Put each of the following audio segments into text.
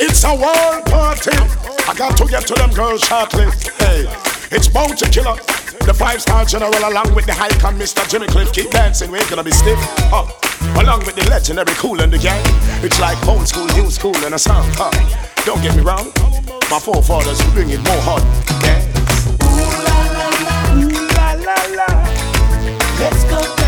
It's a world party. I got to get to them girls shortly. Hey, it's Bounty Killer. The five star general along with the high con Mr. Jimmy Cliff. Keep dancing, we ain't gonna be stiff. Huh. Along with the legendary Kool and the Gang. It's like old school, new school, and a. Huh. Don't get me wrong. My forefathers bring it more hot. Yeah. Ooh la la la, ooh la la la. Let's go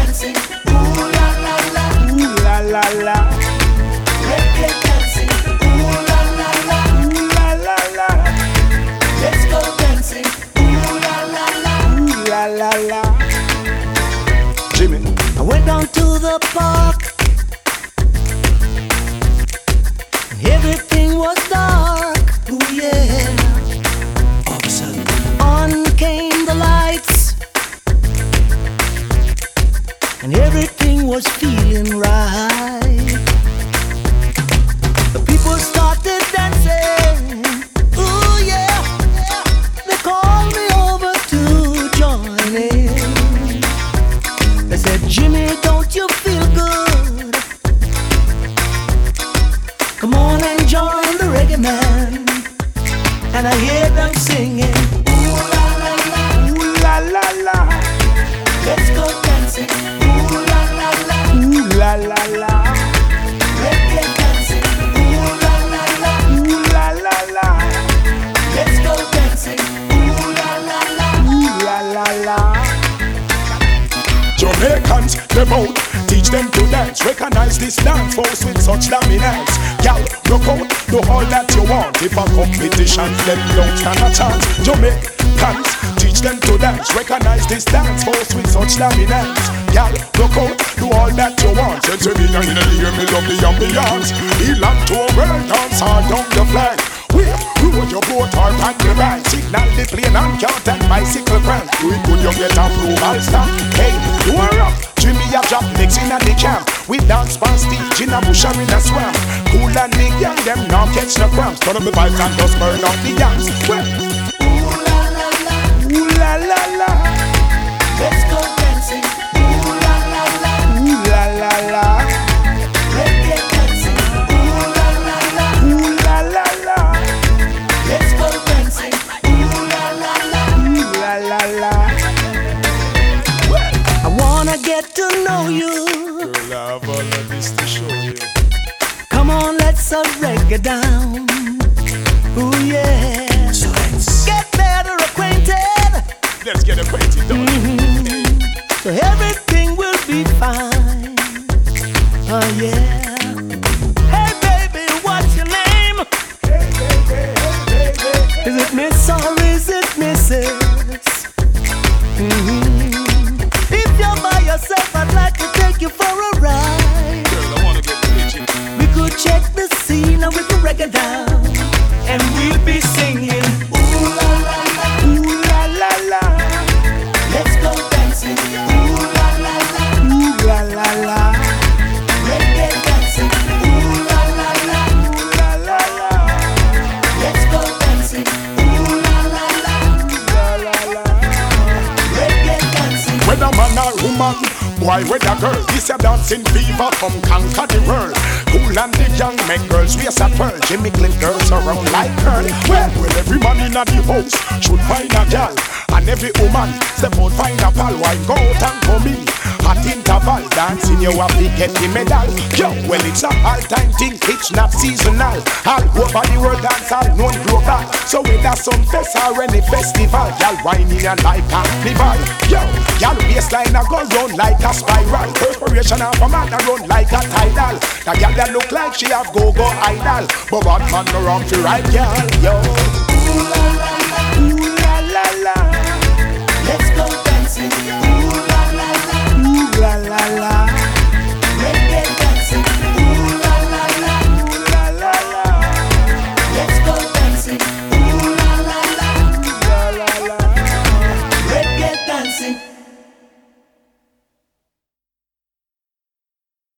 singing, Ooh la la la, ooh la la la. Let's go dancing, ooh la la la, ooh la la la. Reggae dancing, ooh la la la, ooh la la la. Let's go dancing, ooh la la la, ooh la la la. Jamaicans, them out, teach them to dance. Recognize this dance force with such dominance. Gal, look out, do all that you want. If a competition, them don't stand a chance. Jamaicans, teach them to dance. Recognize this dance force with such dominance. Gal, rock out, do all that you want. Since we be in the ear, me love the ambiance. Elan to a world dance all down the flag. We roll your boat or pan the bank Signal the plane and count and bicycle crank it good you get approval stamp Hey, you are up. Jimmy a drop mix in a the camp We dance pan stage in a bush in a swamp Kool and the Gang them now catch no cramps Turn up the bike and just burn out the yams. Well, wanna get to know you. girl, I have all of this to show you Come on, let's uh, a reggae down. Ooh yeah. So let's, Get better acquainted. let's get acquainted done mm-hmm. So everything and we boy, whether girl, this a dancing fever, come conquer the world. Cool and the young make girls race a pearl. Jimmy Cliff girls around like curl. Well, well, every man in the house should find a gal, and every woman step out find a pal. Why go out and come in? At interval dancing, you have to get the medal. Yo, well, it's a all-time thing, it's not seasonal. All over the world, dance all known global. So whether some fest or any festival, y'all whining and like carnival. Yo, y'all waistline a go round like a spiral. Perspiration of a man a run like a tidal. The girl that look like she have go-go idol, but one man no wrong to right, girl. Yo. Ooh la la la. Ooh la la la